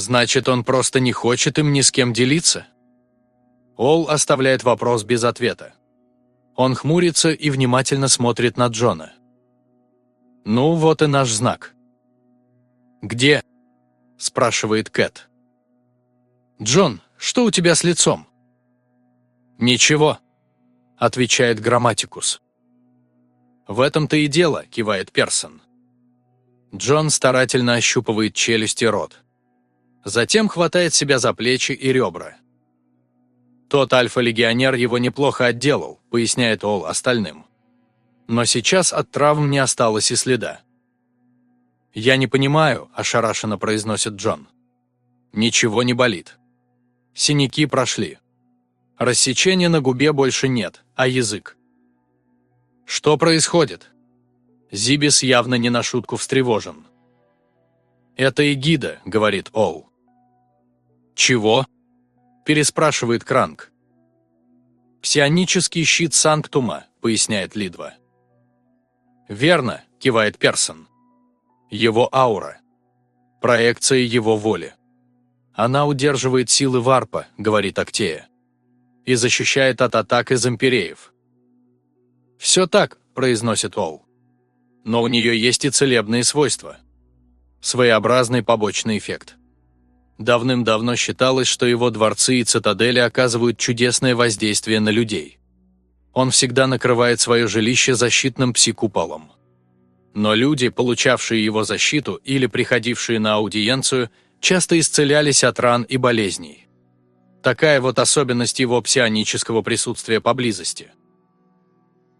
Значит, он просто не хочет им ни с кем делиться? Ол оставляет вопрос без ответа. Он хмурится и внимательно смотрит на Джона. «Ну, вот и наш знак». «Где?» – спрашивает Кэт. «Джон, что у тебя с лицом?» «Ничего», – отвечает Грамматикус. «В этом-то и дело», – кивает Персон. Джон старательно ощупывает челюсть и рот. Затем хватает себя за плечи и ребра. Тот альфа-легионер его неплохо отделал, поясняет Ол остальным. Но сейчас от травм не осталось и следа. «Я не понимаю», – ошарашенно произносит Джон. «Ничего не болит. Синяки прошли. Рассечения на губе больше нет, а язык. Что происходит?» Зибис явно не на шутку встревожен. «Это Эгида», — говорит Ол. «Чего?» — переспрашивает Кранк. «Псионический щит Санктума», — поясняет Лидва. «Верно», — кивает Персон. «Его аура. Проекция его воли. Она удерживает силы варпа», — говорит Актея. «И защищает от атак из импереев». «Все так», — произносит Ол но у нее есть и целебные свойства. Своеобразный побочный эффект. Давным-давно считалось, что его дворцы и цитадели оказывают чудесное воздействие на людей. Он всегда накрывает свое жилище защитным псикуполом. Но люди, получавшие его защиту или приходившие на аудиенцию, часто исцелялись от ран и болезней. Такая вот особенность его псионического присутствия поблизости.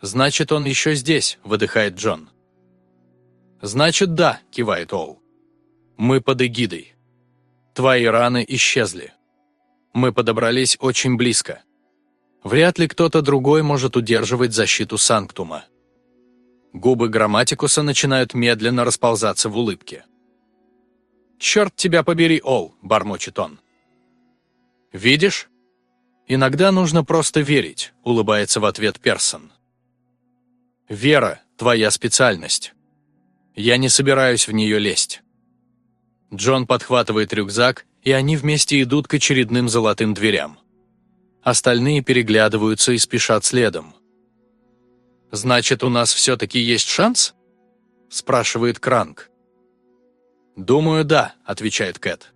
«Значит, он еще здесь», – выдыхает Джон. «Значит, да», – кивает Ол. «Мы под эгидой. Твои раны исчезли. Мы подобрались очень близко. Вряд ли кто-то другой может удерживать защиту Санктума». Губы Грамматикуса начинают медленно расползаться в улыбке. «Черт тебя побери, Ол!» – бормочет он. «Видишь? Иногда нужно просто верить», – улыбается в ответ Персон. «Вера – твоя специальность». Я не собираюсь в нее лезть. Джон подхватывает рюкзак, и они вместе идут к очередным золотым дверям. Остальные переглядываются и спешат следом. «Значит, у нас все-таки есть шанс?» – спрашивает Кранк. «Думаю, да», – отвечает Кэт.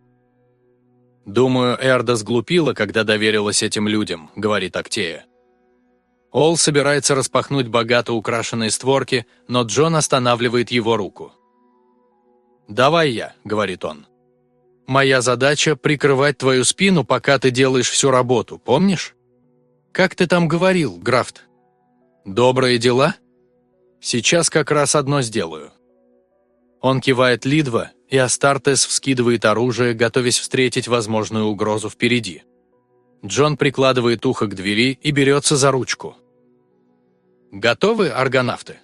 «Думаю, Эрда сглупила, когда доверилась этим людям», – говорит Актея. Ол собирается распахнуть богато украшенные створки, но Джон останавливает его руку. «Давай я», — говорит он. «Моя задача — прикрывать твою спину, пока ты делаешь всю работу, помнишь? Как ты там говорил, Графт? Добрые дела? Сейчас как раз одно сделаю». Он кивает Лидва, и Астартес вскидывает оружие, готовясь встретить возможную угрозу впереди. Джон прикладывает ухо к двери и берется за ручку. «Готовы, аргонавты?»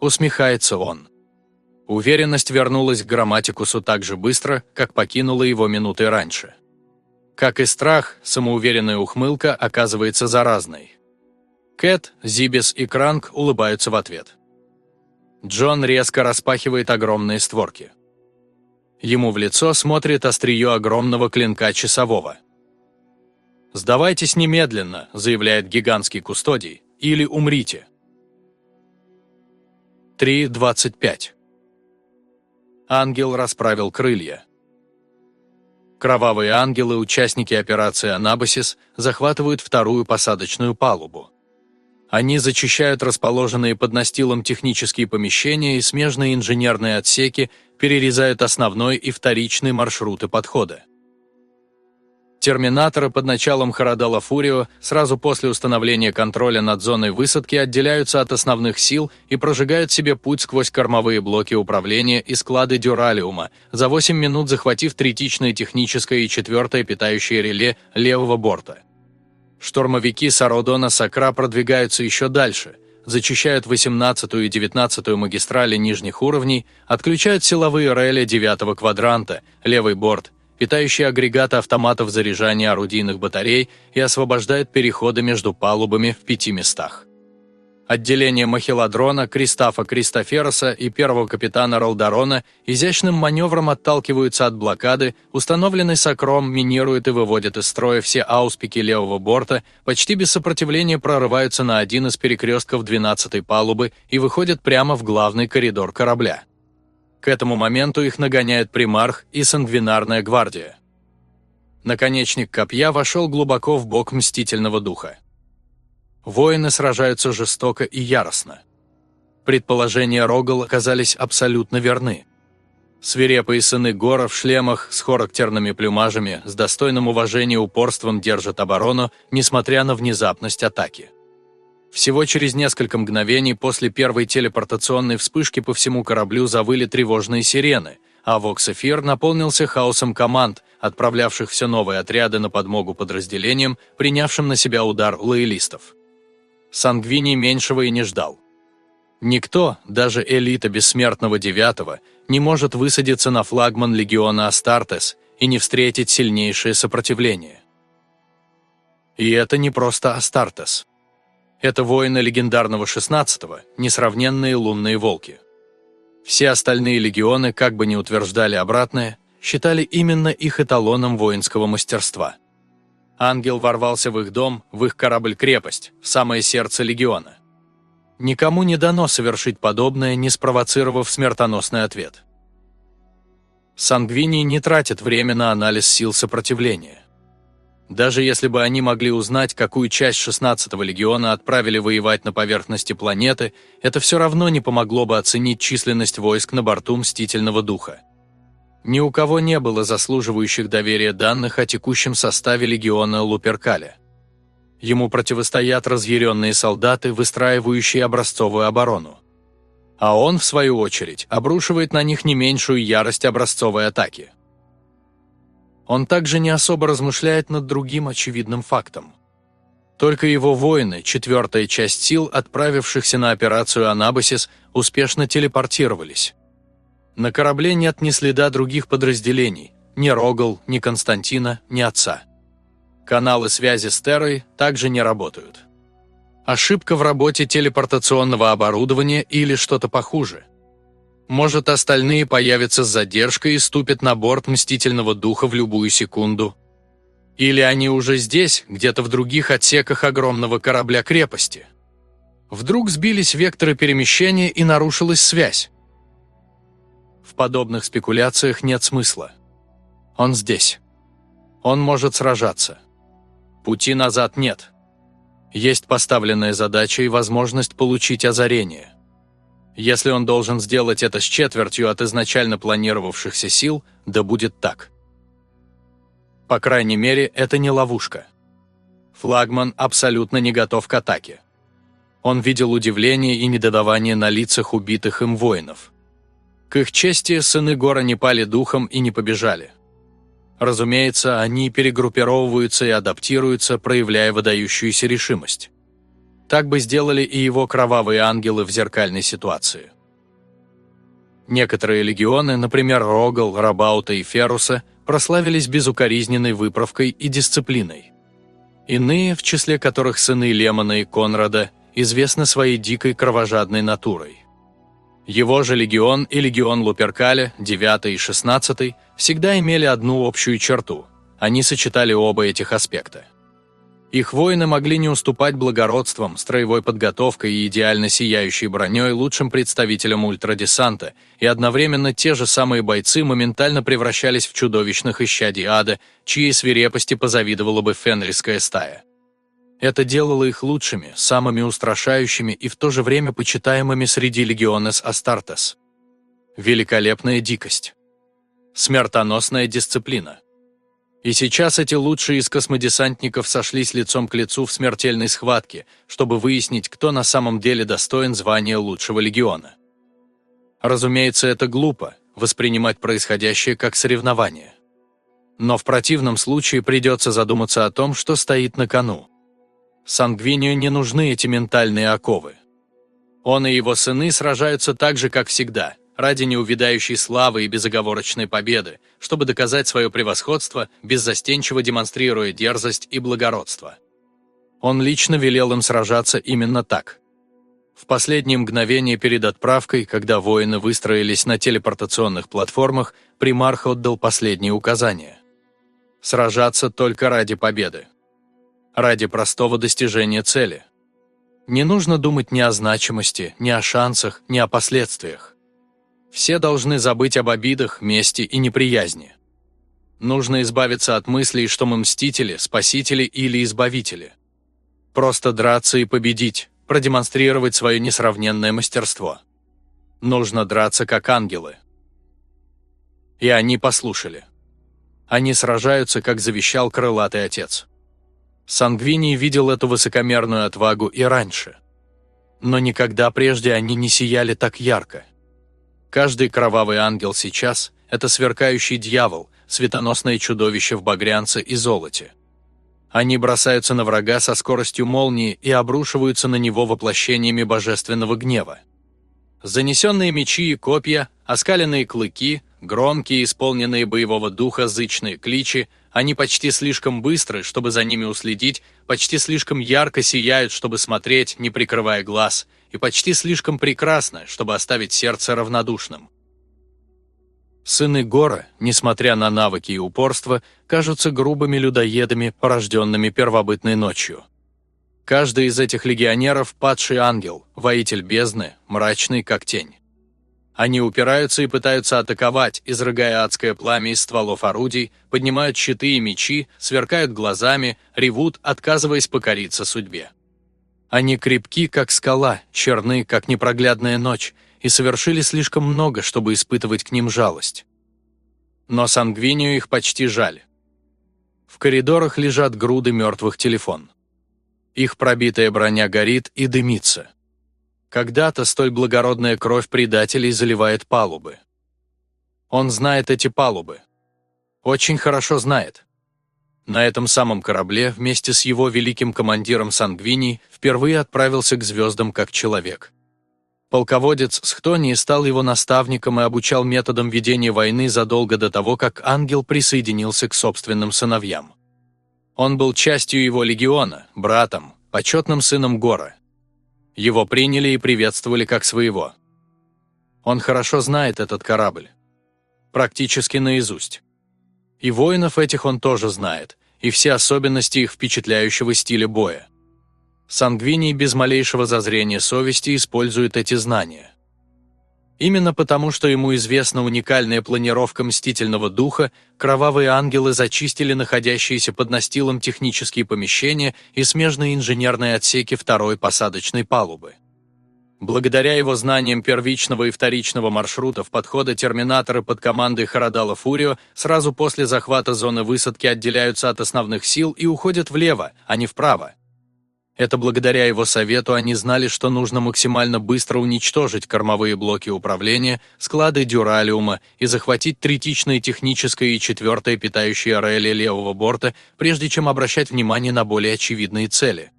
Усмехается он. Уверенность вернулась к грамматикусу так же быстро, как покинула его минуты раньше. Как и страх, самоуверенная ухмылка оказывается заразной. Кэт, Зибис и Кранк улыбаются в ответ. Джон резко распахивает огромные створки. Ему в лицо смотрит острие огромного клинка часового. «Сдавайтесь немедленно», – заявляет гигантский кустодий, или умрите. 3.25 Ангел расправил крылья. Кровавые ангелы, участники операции «Анабасис», захватывают вторую посадочную палубу. Они зачищают расположенные под настилом технические помещения и смежные инженерные отсеки, перерезают основной и вторичный маршруты подхода. Терминаторы под началом Харадала Фурио сразу после установления контроля над зоной высадки отделяются от основных сил и прожигают себе путь сквозь кормовые блоки управления и склады Дюралиума, за 8 минут захватив третичное техническое и четвертое питающее реле левого борта. Штурмовики Сародона Сакра продвигаются еще дальше, зачищают 18 и 19 магистрали нижних уровней, отключают силовые рели 9 квадранта, левый борт – питающие агрегаты автоматов заряжания орудийных батарей и освобождает переходы между палубами в пяти местах. Отделение Махиладрона, Кристофа Кристофероса и первого капитана Ролдарона изящным маневром отталкиваются от блокады, установленный Сокром минирует и выводит из строя все ауспики левого борта, почти без сопротивления прорываются на один из перекрестков 12-й палубы и выходят прямо в главный коридор корабля. К этому моменту их нагоняет примарх и сангвинарная гвардия. Наконечник копья вошел глубоко в бок мстительного духа. Воины сражаются жестоко и яростно. Предположения Рогал оказались абсолютно верны. Свирепые сыны Гора в шлемах с характерными плюмажами с достойным уважением и упорством держат оборону, несмотря на внезапность атаки. Всего через несколько мгновений после первой телепортационной вспышки по всему кораблю завыли тревожные сирены, а Вокс-эфир наполнился хаосом команд, отправлявших все новые отряды на подмогу подразделениям, принявшим на себя удар лоялистов. Сангвини меньшего и не ждал. Никто, даже элита бессмертного девятого, не может высадиться на флагман легиона Астартес и не встретить сильнейшее сопротивление. И это не просто Астартес. Это воины легендарного 16-го, несравненные лунные волки. Все остальные легионы, как бы ни утверждали обратное, считали именно их эталоном воинского мастерства – Ангел ворвался в их дом, в их корабль-крепость, в самое сердце легиона. Никому не дано совершить подобное, не спровоцировав смертоносный ответ. Сангвини не тратят время на анализ сил сопротивления. Даже если бы они могли узнать, какую часть 16-го легиона отправили воевать на поверхности планеты, это все равно не помогло бы оценить численность войск на борту Мстительного Духа. Ни у кого не было заслуживающих доверия данных о текущем составе легиона Луперкаля. Ему противостоят разъяренные солдаты, выстраивающие образцовую оборону. А он, в свою очередь, обрушивает на них не меньшую ярость образцовой атаки. Он также не особо размышляет над другим очевидным фактом. Только его воины, четвертая часть сил, отправившихся на операцию Анабасис, успешно телепортировались. На корабле нет ни следа других подразделений, ни Рогал, ни Константина, ни отца. Каналы связи с Террой также не работают. Ошибка в работе телепортационного оборудования или что-то похуже. Может, остальные появятся с задержкой и ступят на борт Мстительного Духа в любую секунду. Или они уже здесь, где-то в других отсеках огромного корабля-крепости. Вдруг сбились векторы перемещения и нарушилась связь. В подобных спекуляциях нет смысла. Он здесь. Он может сражаться. Пути назад нет. Есть поставленная задача и возможность получить озарение. Если он должен сделать это с четвертью от изначально планировавшихся сил, да будет так. По крайней мере, это не ловушка. Флагман абсолютно не готов к атаке. Он видел удивление и недодавание на лицах убитых им воинов. К их чести, сыны гора не пали духом и не побежали. Разумеется, они перегруппировываются и адаптируются, проявляя выдающуюся решимость. Так бы сделали и его кровавые ангелы в зеркальной ситуации. Некоторые легионы, например, Рогал, Рабаута и Феруса, прославились безукоризненной выправкой и дисциплиной. Иные, в числе которых сыны Лемона и Конрада, известны своей дикой кровожадной натурой. Его же легион и легион Луперкаля, 9 и 16, всегда имели одну общую черту – они сочетали оба этих аспекта. Их воины могли не уступать благородством, строевой подготовкой и идеально сияющей броней лучшим представителям ультрадесанта, и одновременно те же самые бойцы моментально превращались в чудовищных исчадий ада, чьей свирепости позавидовала бы фенрисская стая. Это делало их лучшими, самыми устрашающими и в то же время почитаемыми среди легионес Астартес. Великолепная дикость. Смертоносная дисциплина. И сейчас эти лучшие из космодесантников сошлись лицом к лицу в смертельной схватке, чтобы выяснить, кто на самом деле достоин звания лучшего легиона. Разумеется, это глупо, воспринимать происходящее как соревнование. Но в противном случае придется задуматься о том, что стоит на кону. Сангвинию не нужны эти ментальные оковы. Он и его сыны сражаются так же, как всегда, ради неувидающей славы и безоговорочной победы, чтобы доказать свое превосходство, беззастенчиво демонстрируя дерзость и благородство. Он лично велел им сражаться именно так. В последние мгновения перед отправкой, когда воины выстроились на телепортационных платформах, примарх отдал последние указания. Сражаться только ради победы. Ради простого достижения цели. Не нужно думать ни о значимости, ни о шансах, ни о последствиях. Все должны забыть об обидах, мести и неприязни. Нужно избавиться от мыслей, что мы мстители, спасители или избавители. Просто драться и победить, продемонстрировать свое несравненное мастерство. Нужно драться как ангелы. И они послушали. Они сражаются, как завещал крылатый отец. Сангвини видел эту высокомерную отвагу и раньше. Но никогда прежде они не сияли так ярко. Каждый кровавый ангел сейчас – это сверкающий дьявол, светоносное чудовище в багрянце и золоте. Они бросаются на врага со скоростью молнии и обрушиваются на него воплощениями божественного гнева. Занесенные мечи и копья, оскаленные клыки, громкие, исполненные боевого духа зычные кличи, они почти слишком быстры, чтобы за ними уследить, почти слишком ярко сияют, чтобы смотреть, не прикрывая глаз, и почти слишком прекрасны, чтобы оставить сердце равнодушным. Сыны Гора, несмотря на навыки и упорство, кажутся грубыми людоедами, порожденными первобытной ночью. Каждый из этих легионеров – падший ангел, воитель бездны, мрачный как тень. Они упираются и пытаются атаковать, изрыгая адское пламя из стволов орудий, поднимают щиты и мечи, сверкают глазами, ревут, отказываясь покориться судьбе. Они крепки, как скала, черны, как непроглядная ночь, и совершили слишком много, чтобы испытывать к ним жалость. Но Сангвинию их почти жаль. В коридорах лежат груды мертвых телефон. Их пробитая броня горит и дымится. Когда-то столь благородная кровь предателей заливает палубы. Он знает эти палубы. Очень хорошо знает. На этом самом корабле вместе с его великим командиром Сангвини впервые отправился к звездам как человек. Полководец Схтонии стал его наставником и обучал методам ведения войны задолго до того, как ангел присоединился к собственным сыновьям. Он был частью его легиона, братом, почетным сыном Гора. Его приняли и приветствовали как своего. Он хорошо знает этот корабль. Практически наизусть. И воинов этих он тоже знает, и все особенности их впечатляющего стиля боя. Сангвиний без малейшего зазрения совести использует эти знания. Именно потому, что ему известна уникальная планировка мстительного духа, кровавые ангелы зачистили находящиеся под настилом технические помещения и смежные инженерные отсеки второй посадочной палубы. Благодаря его знаниям первичного и вторичного маршрутов подхода терминаторы под командой Харадала Фурио сразу после захвата зоны высадки отделяются от основных сил и уходят влево, а не вправо. Это благодаря его совету они знали, что нужно максимально быстро уничтожить кормовые блоки управления, склады дюралиума и захватить третичное техническое и четвертое питающее реле левого борта, прежде чем обращать внимание на более очевидные цели.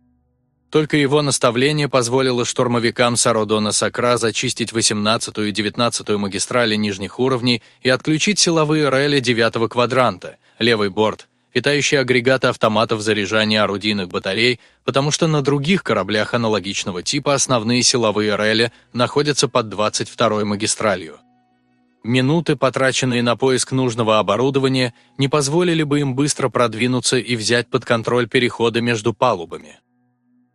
Только его наставление позволило штурмовикам Сародона Сакра зачистить 18-ю и 19-ю магистрали нижних уровней и отключить силовые рели 9-го квадранта, левый борт, питающие агрегаты автоматов заряжания орудийных батарей, потому что на других кораблях аналогичного типа основные силовые рели находятся под 22-й магистралью. Минуты, потраченные на поиск нужного оборудования, не позволили бы им быстро продвинуться и взять под контроль переходы между палубами.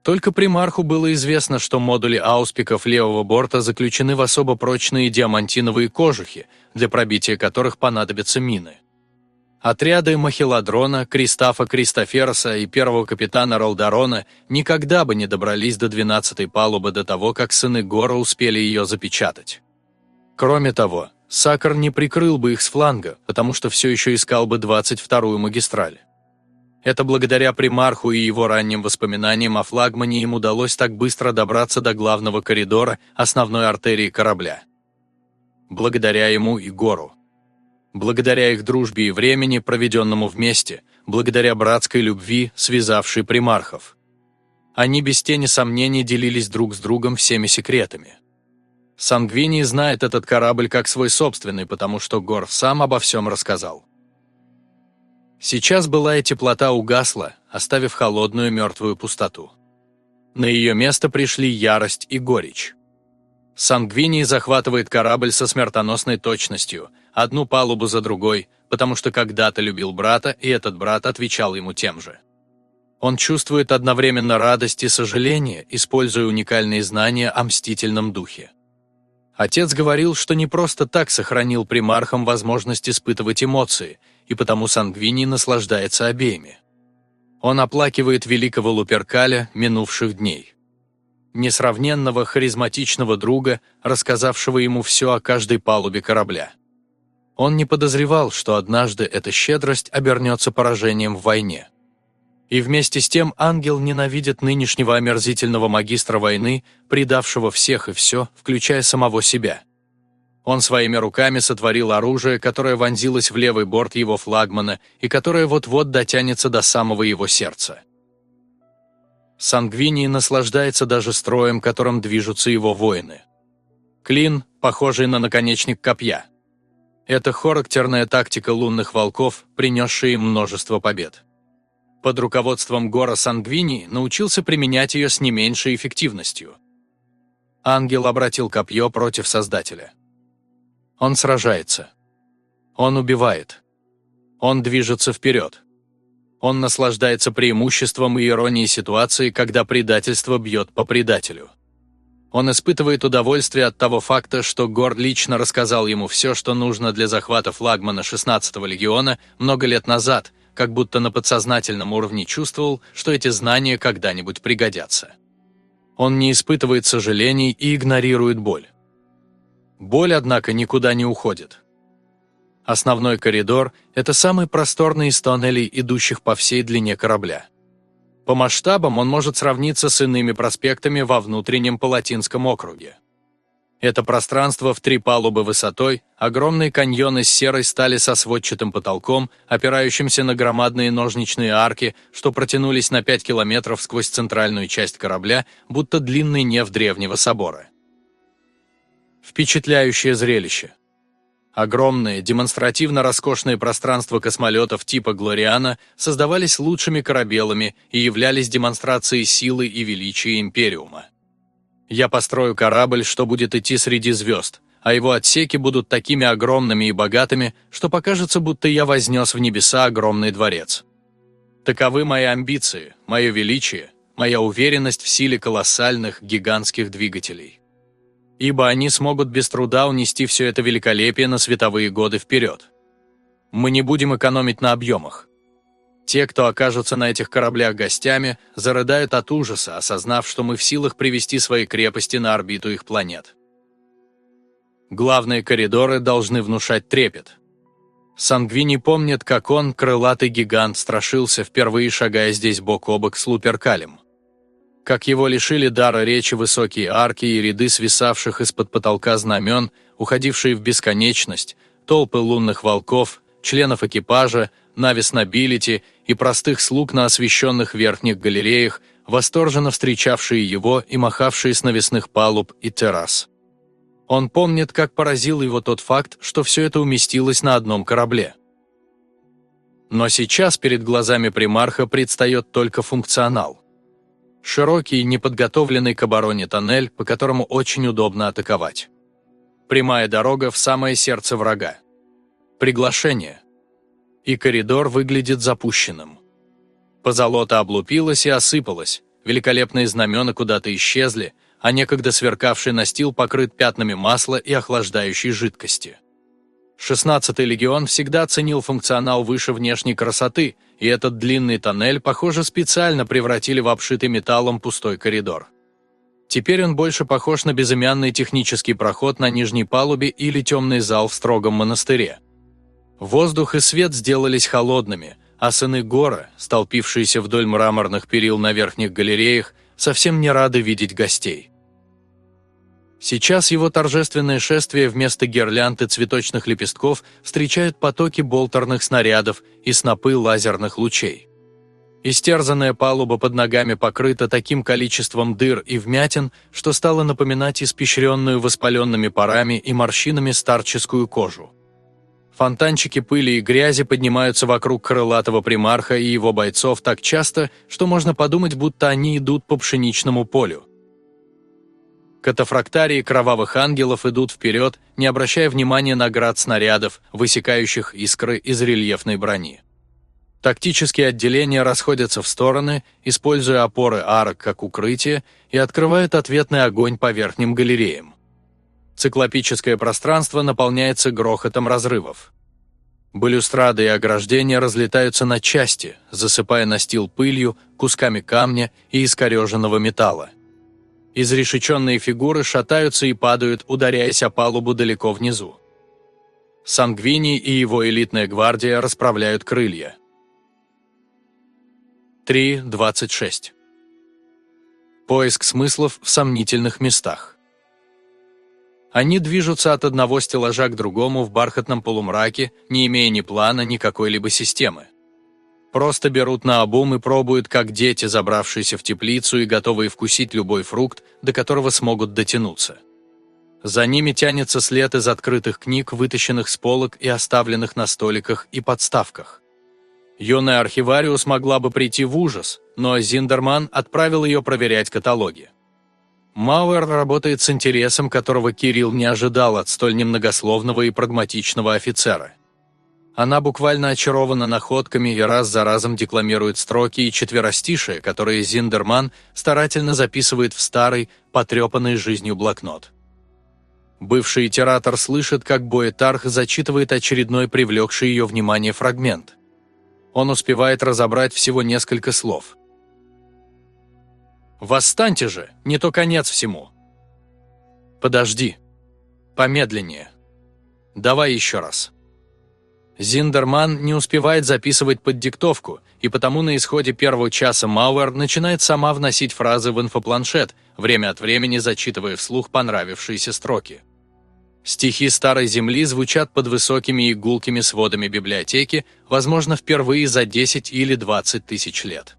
Только примарху было известно, что модули ауспиков левого борта заключены в особо прочные диамантиновые кожухи, для пробития которых понадобятся мины. Отряды Махиладрона, Кристофа Кристоферса и первого капитана Ролдарона никогда бы не добрались до 12-й палубы до того, как сыны Гора успели ее запечатать. Кроме того, Сакар не прикрыл бы их с фланга, потому что все еще искал бы 22-ю магистраль. Это благодаря примарху и его ранним воспоминаниям о флагмане им удалось так быстро добраться до главного коридора основной артерии корабля. Благодаря ему и Гору. Благодаря их дружбе и времени, проведенному вместе, благодаря братской любви, связавшей примархов. Они без тени сомнений делились друг с другом всеми секретами. Сангвини знает этот корабль как свой собственный, потому что Гор сам обо всем рассказал. Сейчас былая теплота угасла, оставив холодную мертвую пустоту. На ее место пришли ярость и горечь. Сангвиний захватывает корабль со смертоносной точностью, одну палубу за другой, потому что когда-то любил брата, и этот брат отвечал ему тем же. Он чувствует одновременно радость и сожаление, используя уникальные знания о мстительном духе. Отец говорил, что не просто так сохранил примархам возможность испытывать эмоции, и потому Сангвини наслаждается обеими. Он оплакивает великого Луперкаля минувших дней. Несравненного харизматичного друга, рассказавшего ему все о каждой палубе корабля. Он не подозревал, что однажды эта щедрость обернется поражением в войне. И вместе с тем ангел ненавидит нынешнего омерзительного магистра войны, предавшего всех и все, включая самого себя. Он своими руками сотворил оружие, которое вонзилось в левый борт его флагмана и которое вот-вот дотянется до самого его сердца. Сангвини наслаждается даже строем, которым движутся его воины. Клин, похожий на наконечник копья. Это характерная тактика лунных волков, принесшая им множество побед под руководством Гора Сангвини научился применять ее с не меньшей эффективностью. Ангел обратил копье против Создателя. Он сражается. Он убивает. Он движется вперед. Он наслаждается преимуществом и иронией ситуации, когда предательство бьет по предателю. Он испытывает удовольствие от того факта, что Гор лично рассказал ему все, что нужно для захвата флагмана 16-го легиона много лет назад, как будто на подсознательном уровне чувствовал, что эти знания когда-нибудь пригодятся. Он не испытывает сожалений и игнорирует боль. Боль, однако, никуда не уходит. Основной коридор – это самый просторный из тоннелей, идущих по всей длине корабля. По масштабам он может сравниться с иными проспектами во внутреннем Палатинском округе. Это пространство в три палубы высотой, огромный каньон из серой стали со сводчатым потолком, опирающимся на громадные ножничные арки, что протянулись на 5 километров сквозь центральную часть корабля, будто длинный неф древнего собора. Впечатляющее зрелище. Огромные, демонстративно роскошные пространства космолетов типа «Глориана» создавались лучшими корабелами и являлись демонстрацией силы и величия Империума. Я построю корабль, что будет идти среди звезд, а его отсеки будут такими огромными и богатыми, что покажется, будто я вознес в небеса огромный дворец. Таковы мои амбиции, мое величие, моя уверенность в силе колоссальных, гигантских двигателей. Ибо они смогут без труда унести все это великолепие на световые годы вперед. Мы не будем экономить на объемах. Те, кто окажутся на этих кораблях гостями, зарыдают от ужаса, осознав, что мы в силах привести свои крепости на орбиту их планет. Главные коридоры должны внушать трепет. Сангвини помнит, как он, крылатый гигант, страшился, впервые шагая здесь бок о бок с Луперкалем. Как его лишили дара речи высокие арки и ряды свисавших из-под потолка знамен, уходившие в бесконечность, толпы лунных волков, членов экипажа, Навис Нобилити и простых слуг на освещенных верхних галереях, восторженно встречавшие его и махавшие с навесных палуб и террас. Он помнит, как поразил его тот факт, что все это уместилось на одном корабле. Но сейчас перед глазами примарха предстает только функционал. Широкий, неподготовленный к обороне тоннель, по которому очень удобно атаковать. Прямая дорога в самое сердце врага. Приглашение – и коридор выглядит запущенным. Позолота облупилась и осыпалась, великолепные знамена куда-то исчезли, а некогда сверкавший настил покрыт пятнами масла и охлаждающей жидкости. 16-й легион всегда ценил функционал выше внешней красоты, и этот длинный тоннель, похоже, специально превратили в обшитый металлом пустой коридор. Теперь он больше похож на безымянный технический проход на нижней палубе или темный зал в строгом монастыре. Воздух и свет сделались холодными, а сыны Гора, столпившиеся вдоль мраморных перил на верхних галереях, совсем не рады видеть гостей. Сейчас его торжественное шествие вместо гирлянд цветочных лепестков встречают потоки болтерных снарядов и снопы лазерных лучей. Истерзанная палуба под ногами покрыта таким количеством дыр и вмятин, что стала напоминать испещренную воспаленными парами и морщинами старческую кожу. Фонтанчики пыли и грязи поднимаются вокруг крылатого примарха и его бойцов так часто, что можно подумать, будто они идут по пшеничному полю. Катафрактарии кровавых ангелов идут вперед, не обращая внимания на град снарядов, высекающих искры из рельефной брони. Тактические отделения расходятся в стороны, используя опоры арок как укрытие, и открывают ответный огонь по верхним галереям циклопическое пространство наполняется грохотом разрывов. Балюстрады и ограждения разлетаются на части, засыпая настил пылью, кусками камня и искореженного металла. Изрешеченные фигуры шатаются и падают, ударяясь о палубу далеко внизу. Сангвини и его элитная гвардия расправляют крылья. 3.26 Поиск смыслов в сомнительных местах. Они движутся от одного стеллажа к другому в бархатном полумраке, не имея ни плана, ни какой-либо системы. Просто берут на обум и пробуют, как дети, забравшиеся в теплицу и готовые вкусить любой фрукт, до которого смогут дотянуться. За ними тянется след из открытых книг, вытащенных с полок и оставленных на столиках и подставках. Юная архивариус могла бы прийти в ужас, но Зиндерман отправил ее проверять каталоги. Мауэр работает с интересом, которого Кирилл не ожидал от столь немногословного и прагматичного офицера. Она буквально очарована находками и раз за разом декламирует строки и четверостишие, которые Зиндерман старательно записывает в старый, потрепанный жизнью блокнот. Бывший итератор слышит, как Боэтарх зачитывает очередной привлекший ее внимание фрагмент. Он успевает разобрать всего несколько слов. Восстаньте же, не то конец всему. Подожди. Помедленнее. Давай еще раз. Зиндерман не успевает записывать под диктовку, и потому на исходе первого часа Мауэр начинает сама вносить фразы в инфопланшет, время от времени зачитывая вслух понравившиеся строки. Стихи Старой Земли звучат под высокими и гулкими сводами библиотеки, возможно, впервые за 10 или 20 тысяч лет.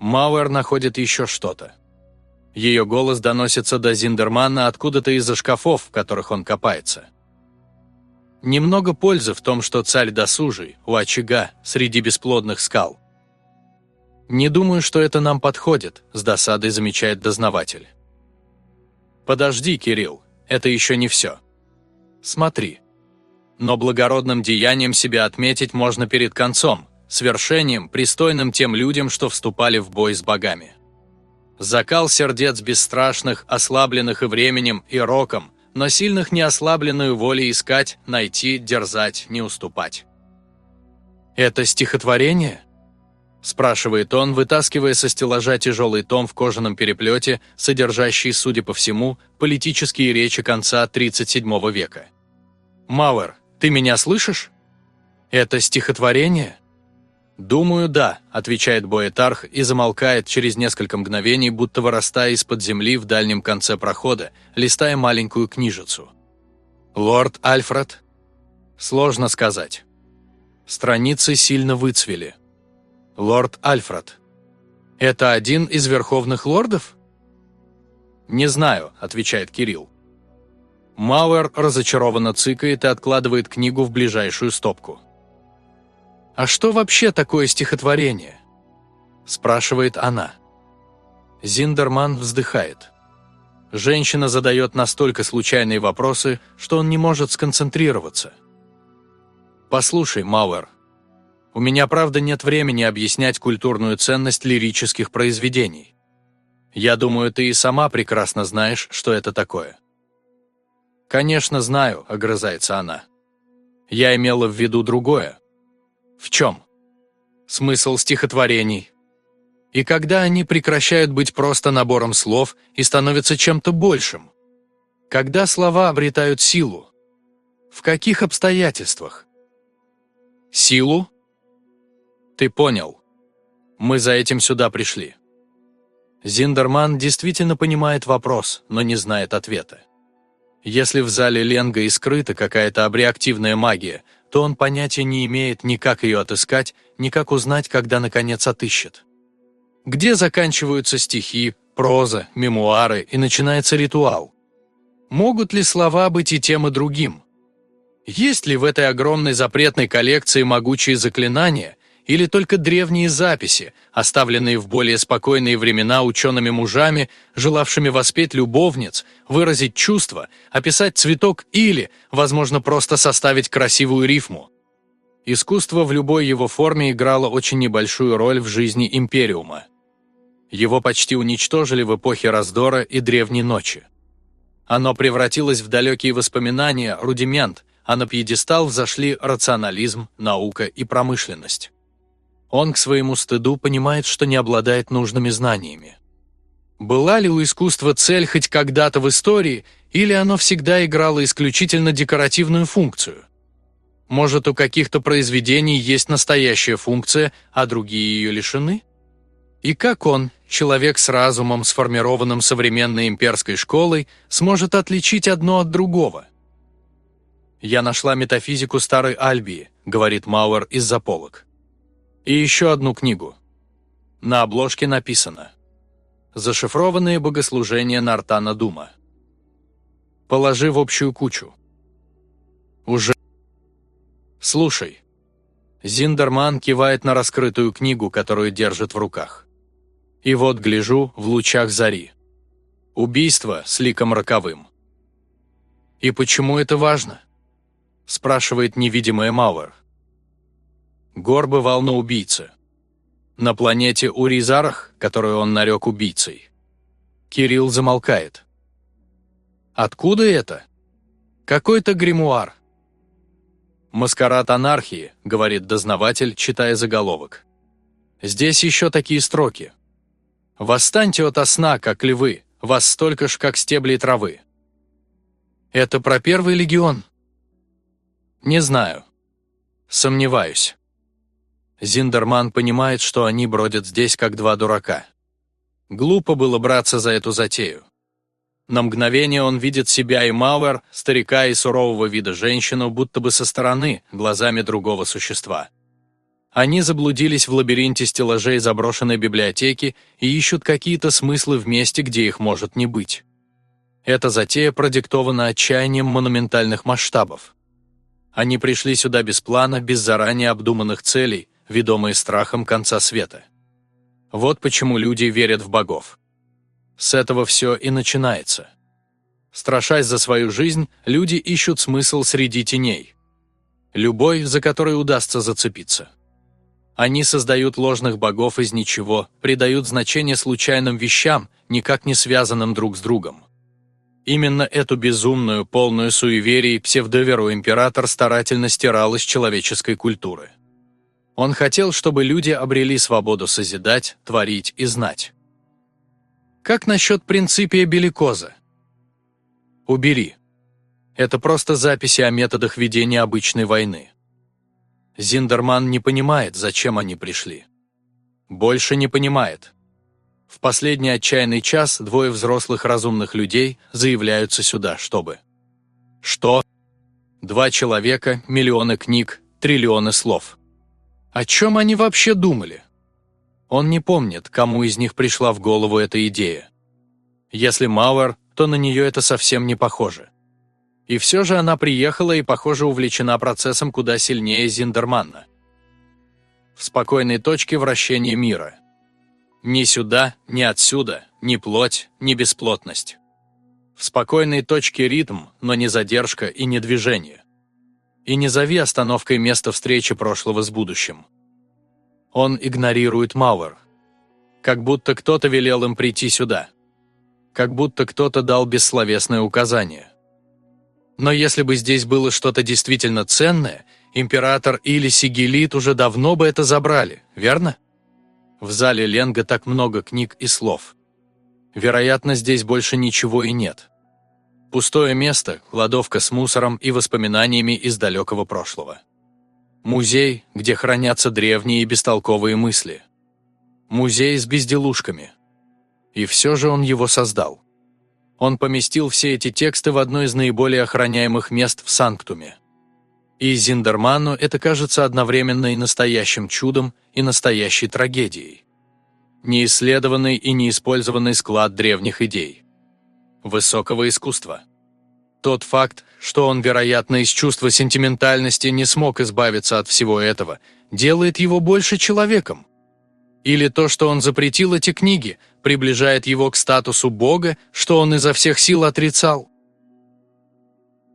Мауэр находит еще что-то. Ее голос доносится до Зиндермана откуда-то из-за шкафов, в которых он копается. Немного пользы в том, что царь досужий, у очага, среди бесплодных скал. «Не думаю, что это нам подходит», – с досадой замечает дознаватель. «Подожди, Кирилл, это еще не все. Смотри. Но благородным деянием себя отметить можно перед концом, свершением, пристойным тем людям, что вступали в бой с богами. Закал сердец бесстрашных, ослабленных и временем, и роком, но сильных не ослабленную волей искать, найти, дерзать, не уступать. «Это стихотворение?» – спрашивает он, вытаскивая со стеллажа тяжелый том в кожаном переплете, содержащий, судя по всему, политические речи конца 37 века. «Мауэр, ты меня слышишь? Это стихотворение?» «Думаю, да», – отвечает Боэтарх и замолкает через несколько мгновений, будто вырастая из-под земли в дальнем конце прохода, листая маленькую книжицу. «Лорд Альфред?» «Сложно сказать». Страницы сильно выцвели. «Лорд Альфред». «Это один из верховных лордов?» «Не знаю», – отвечает Кирилл. Мауэр разочарованно цыкает и откладывает книгу в ближайшую стопку. «А что вообще такое стихотворение?» – спрашивает она. Зиндерман вздыхает. Женщина задает настолько случайные вопросы, что он не может сконцентрироваться. «Послушай, Мауэр, у меня правда нет времени объяснять культурную ценность лирических произведений. Я думаю, ты и сама прекрасно знаешь, что это такое». «Конечно знаю», – огрызается она. «Я имела в виду другое. В чем? Смысл стихотворений. И когда они прекращают быть просто набором слов и становятся чем-то большим? Когда слова обретают силу? В каких обстоятельствах? Силу? Ты понял. Мы за этим сюда пришли. Зиндерман действительно понимает вопрос, но не знает ответа. Если в зале Ленга и скрыта какая-то абреактивная магия, то он понятия не имеет ни как ее отыскать, ни как узнать, когда наконец отыщет. Где заканчиваются стихи, проза, мемуары и начинается ритуал? Могут ли слова быть и тем, и другим? Есть ли в этой огромной запретной коллекции могучие заклинания или только древние записи, оставленные в более спокойные времена учеными-мужами, желавшими воспеть любовниц, выразить чувства, описать цветок или, возможно, просто составить красивую рифму? Искусство в любой его форме играло очень небольшую роль в жизни Империума. Его почти уничтожили в эпохе раздора и древней ночи. Оно превратилось в далекие воспоминания, рудимент, а на пьедестал взошли рационализм, наука и промышленность. Он к своему стыду понимает, что не обладает нужными знаниями. Была ли у искусства цель хоть когда-то в истории, или оно всегда играло исключительно декоративную функцию? Может, у каких-то произведений есть настоящая функция, а другие ее лишены? И как он, человек с разумом, сформированным современной имперской школой, сможет отличить одно от другого? «Я нашла метафизику старой Альбии», — говорит Мауэр из-за полок. «И еще одну книгу. На обложке написано «Зашифрованные богослужения Нартана Дума». Положи в общую кучу. Уже. Слушай. Зиндерман кивает на раскрытую книгу, которую держит в руках. И вот гляжу в лучах зари. Убийство с ликом роковым. И почему это важно? спрашивает невидимая Мауэр. Гор бывал на убийце. На планете Уризарах, которую он нарек убийцей. Кирилл замолкает. Откуда это? Какой-то гримуар. «Маскарад анархии», — говорит дознаватель, читая заголовок. «Здесь еще такие строки. Восстаньте ото сна, как львы, вас столько ж, как стебли травы». Это про первый легион? Не знаю. Сомневаюсь. Зиндерман понимает, что они бродят здесь, как два дурака. Глупо было браться за эту затею. На мгновение он видит себя и Мауэр, старика и сурового вида женщину, будто бы со стороны, глазами другого существа. Они заблудились в лабиринте стеллажей заброшенной библиотеки и ищут какие-то смыслы в месте, где их может не быть. Эта затея продиктована отчаянием монументальных масштабов. Они пришли сюда без плана, без заранее обдуманных целей, ведомые страхом конца света. Вот почему люди верят в богов. С этого все и начинается. Страшась за свою жизнь, люди ищут смысл среди теней. Любой, за который удастся зацепиться. Они создают ложных богов из ничего, придают значение случайным вещам, никак не связанным друг с другом. Именно эту безумную, полную суеверий псевдоверу император старательно стирал из человеческой культуры. Он хотел, чтобы люди обрели свободу созидать, творить и знать. Как насчет принципия Беликоза? Убери. Это просто записи о методах ведения обычной войны. Зиндерман не понимает, зачем они пришли. Больше не понимает. В последний отчаянный час двое взрослых разумных людей заявляются сюда, чтобы... Что? Два человека, миллионы книг, триллионы слов. О чем они вообще думали? Он не помнит, кому из них пришла в голову эта идея. Если Мауэр, то на нее это совсем не похоже. И все же она приехала и, похоже, увлечена процессом куда сильнее Зиндерманна. В спокойной точке вращения мира – ни сюда, ни отсюда, ни плоть, ни бесплотность. В спокойной точке ритм, но не задержка и не движение. И не зови остановкой место встречи прошлого с будущим. Он игнорирует Мауэр. Как будто кто-то велел им прийти сюда. Как будто кто-то дал бессловесное указание. Но если бы здесь было что-то действительно ценное, император или Сигелит уже давно бы это забрали, верно? В зале Ленга так много книг и слов. Вероятно, здесь больше ничего и нет. Пустое место, кладовка с мусором и воспоминаниями из далекого прошлого. Музей, где хранятся древние и бестолковые мысли. Музей с безделушками. И все же он его создал. Он поместил все эти тексты в одно из наиболее охраняемых мест в Санктуме. И Зиндерману это кажется одновременно и настоящим чудом, и настоящей трагедией. Неисследованный и неиспользованный склад древних идей. Высокого искусства. Тот факт, что он, вероятно, из чувства сентиментальности не смог избавиться от всего этого, делает его больше человеком. Или то, что он запретил эти книги, приближает его к статусу Бога, что он изо всех сил отрицал.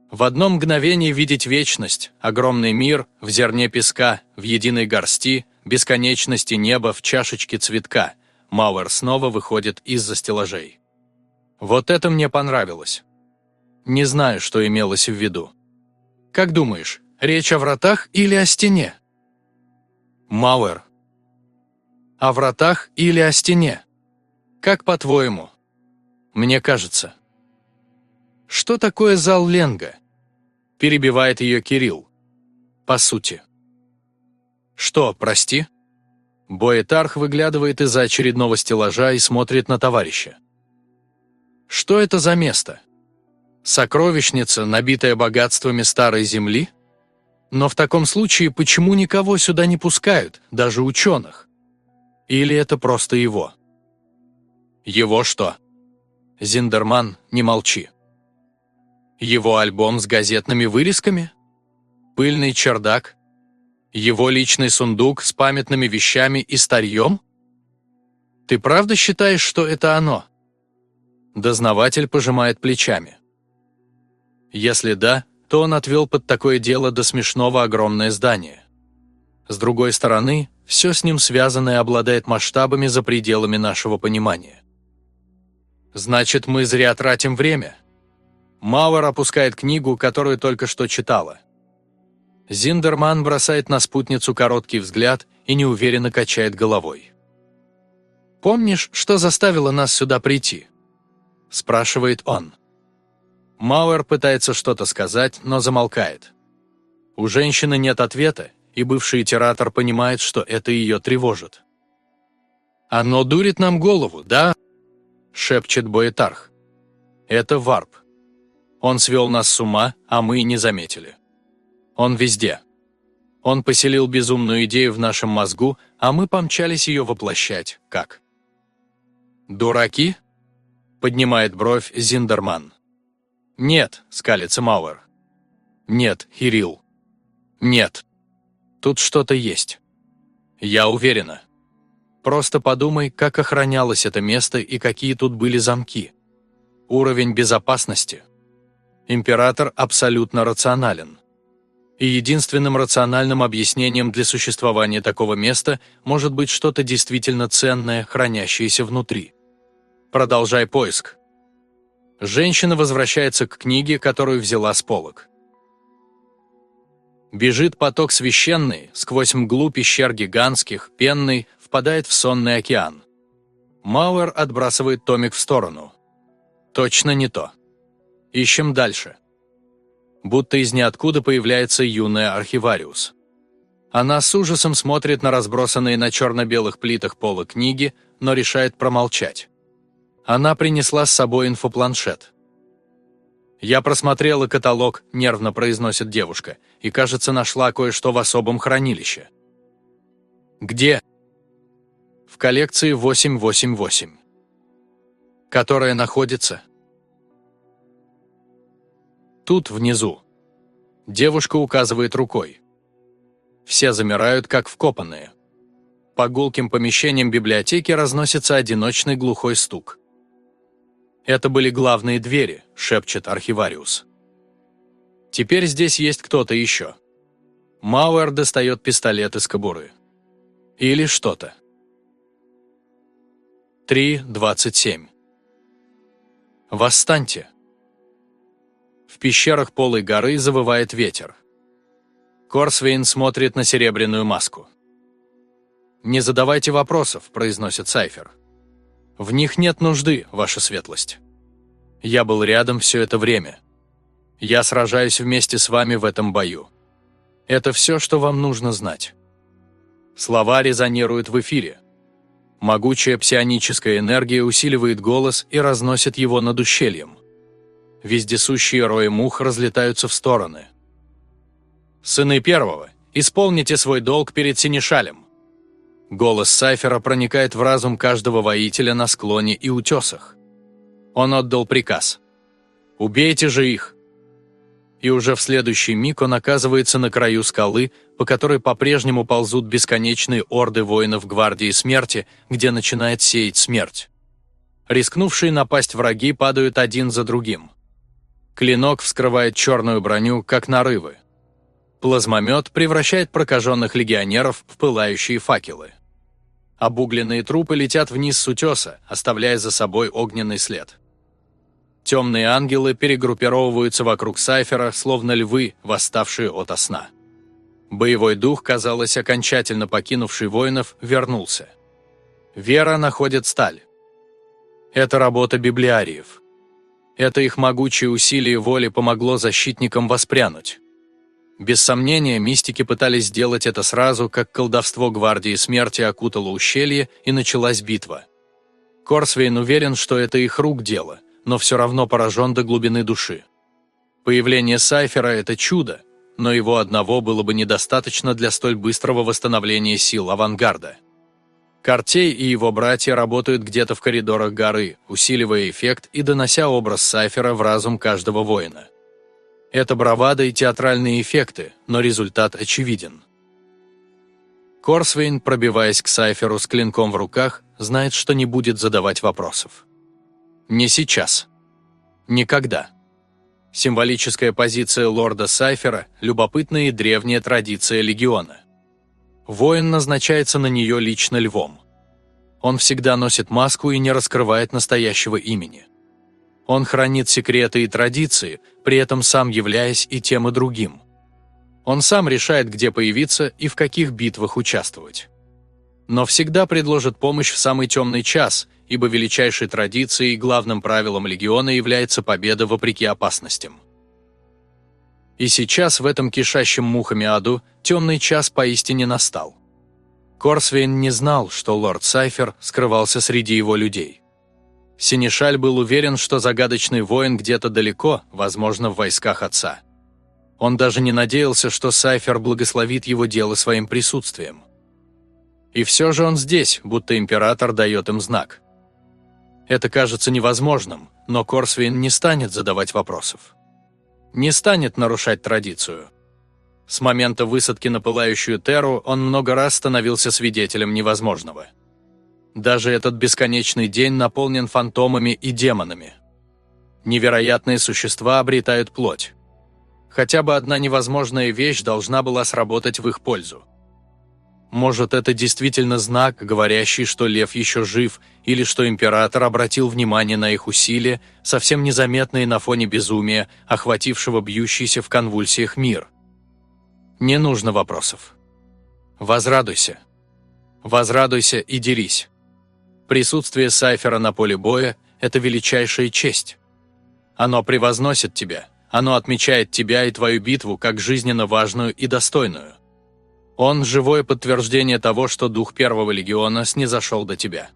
В одно мгновение видеть вечность, огромный мир в зерне песка, в единой горсти, бесконечности неба в чашечке цветка. Мауэр снова выходит из-за стеллажей. Вот это мне понравилось. Не знаю, что имелось в виду. Как думаешь, речь о вратах или о стене? Мауэр. О вратах или о стене? Как по-твоему? Мне кажется. Что такое зал Ленга? Перебивает ее Кирилл. По сути. Что, прости? Боэтарх выглядывает из-за очередного стеллажа и смотрит на товарища. Что это за место? Сокровищница, набитая богатствами старой земли? Но в таком случае почему никого сюда не пускают, даже ученых? Или это просто его? Его что? Зиндерман, не молчи. Его альбом с газетными вырезками? Пыльный чердак? Его личный сундук с памятными вещами и старьем? Ты правда считаешь, что это оно? Дознаватель пожимает плечами. Если да, то он отвел под такое дело до смешного огромное здание. С другой стороны, все с ним связанное обладает масштабами за пределами нашего понимания. Значит, мы зря тратим время. Мауэр опускает книгу, которую только что читала. Зиндерман бросает на спутницу короткий взгляд и неуверенно качает головой. «Помнишь, что заставило нас сюда прийти?» – спрашивает он. Мауэр пытается что-то сказать, но замолкает. У женщины нет ответа, и бывший итератор понимает, что это ее тревожит. «Оно дурит нам голову, да?» шепчет Боэтарх. Это варп. Он свел нас с ума, а мы не заметили. Он везде. Он поселил безумную идею в нашем мозгу, а мы помчались ее воплощать. Как? «Дураки?» – поднимает бровь Зиндерман. «Нет», – скалится Мауэр. «Нет, Хирил. Нет. Тут что-то есть. Я уверена». Просто подумай, как охранялось это место и какие тут были замки. Уровень безопасности. Император абсолютно рационален. И единственным рациональным объяснением для существования такого места может быть что-то действительно ценное, хранящееся внутри. Продолжай поиск. Женщина возвращается к книге, которую взяла с полок. Бежит поток священный, сквозь мглу пещер гигантских, пенный, впадает в сонный океан. Мауэр отбрасывает томик в сторону. Точно не то. Ищем дальше. Будто из ниоткуда появляется юная архивариус. Она с ужасом смотрит на разбросанные на черно-белых плитах пола книги, но решает промолчать. Она принесла с собой инфопланшет. «Я просмотрела каталог», – нервно произносит девушка, и, кажется, нашла кое-что в особом хранилище. «Где?» в коллекции 888, которая находится тут внизу. Девушка указывает рукой. Все замирают, как вкопанные. По гулким помещениям библиотеки разносится одиночный глухой стук. «Это были главные двери», — шепчет архивариус. «Теперь здесь есть кто-то еще». Мауэр достает пистолет из кобуры. Или что-то. 3.27. Восстаньте. В пещерах полой горы завывает ветер. Корсвейн смотрит на серебряную маску. «Не задавайте вопросов», – произносит Сайфер. «В них нет нужды, ваша светлость. Я был рядом все это время. Я сражаюсь вместе с вами в этом бою. Это все, что вам нужно знать». Слова резонируют в эфире. Могучая псионическая энергия усиливает голос и разносит его над ущельем. Вездесущие рои мух разлетаются в стороны. «Сыны первого, исполните свой долг перед Синишалем!» Голос Сайфера проникает в разум каждого воителя на склоне и утесах. Он отдал приказ. «Убейте же их! И уже в следующий миг он оказывается на краю скалы, по которой по-прежнему ползут бесконечные орды воинов Гвардии Смерти, где начинает сеять смерть. Рискнувшие напасть враги падают один за другим. Клинок вскрывает черную броню, как нарывы. Плазмомет превращает прокаженных легионеров в пылающие факелы. Обугленные трупы летят вниз с утеса, оставляя за собой огненный след. Темные ангелы перегруппировываются вокруг Сайфера, словно львы, восставшие ото сна. Боевой дух, казалось, окончательно покинувший воинов, вернулся. Вера находит сталь. Это работа библиариев. Это их могучее усилие воли помогло защитникам воспрянуть. Без сомнения, мистики пытались сделать это сразу, как колдовство Гвардии Смерти окутало ущелье и началась битва. Корсвейн уверен, что это их рук дело, но все равно поражен до глубины души. Появление Сайфера – это чудо, но его одного было бы недостаточно для столь быстрого восстановления сил авангарда. Картей и его братья работают где-то в коридорах горы, усиливая эффект и донося образ Сайфера в разум каждого воина. Это бравада и театральные эффекты, но результат очевиден. Корсвейн, пробиваясь к Сайферу с клинком в руках, знает, что не будет задавать вопросов. Не сейчас. Никогда. Символическая позиция лорда Сайфера – любопытная и древняя традиция легиона. Воин назначается на нее лично львом. Он всегда носит маску и не раскрывает настоящего имени. Он хранит секреты и традиции, при этом сам являясь и тем, и другим. Он сам решает, где появиться и в каких битвах участвовать. Но всегда предложит помощь в самый темный час, ибо величайшей традицией и главным правилом легиона является победа вопреки опасностям. И сейчас в этом кишащем мухами аду темный час поистине настал. Корсвейн не знал, что лорд Сайфер скрывался среди его людей. Синишаль был уверен, что загадочный воин где-то далеко, возможно, в войсках отца. Он даже не надеялся, что Сайфер благословит его дело своим присутствием. И все же он здесь, будто император дает им знак. Это кажется невозможным, но Корсвейн не станет задавать вопросов. Не станет нарушать традицию. С момента высадки на пылающую Терру он много раз становился свидетелем невозможного. Даже этот бесконечный день наполнен фантомами и демонами. Невероятные существа обретают плоть. Хотя бы одна невозможная вещь должна была сработать в их пользу. Может, это действительно знак, говорящий, что лев еще жив, или что император обратил внимание на их усилия, совсем незаметные на фоне безумия, охватившего бьющийся в конвульсиях мир. Не нужно вопросов. Возрадуйся. Возрадуйся и дерись. Присутствие Сайфера на поле боя – это величайшая честь. Оно превозносит тебя, оно отмечает тебя и твою битву как жизненно важную и достойную. Он – живое подтверждение того, что дух Первого Легиона снизошел до тебя.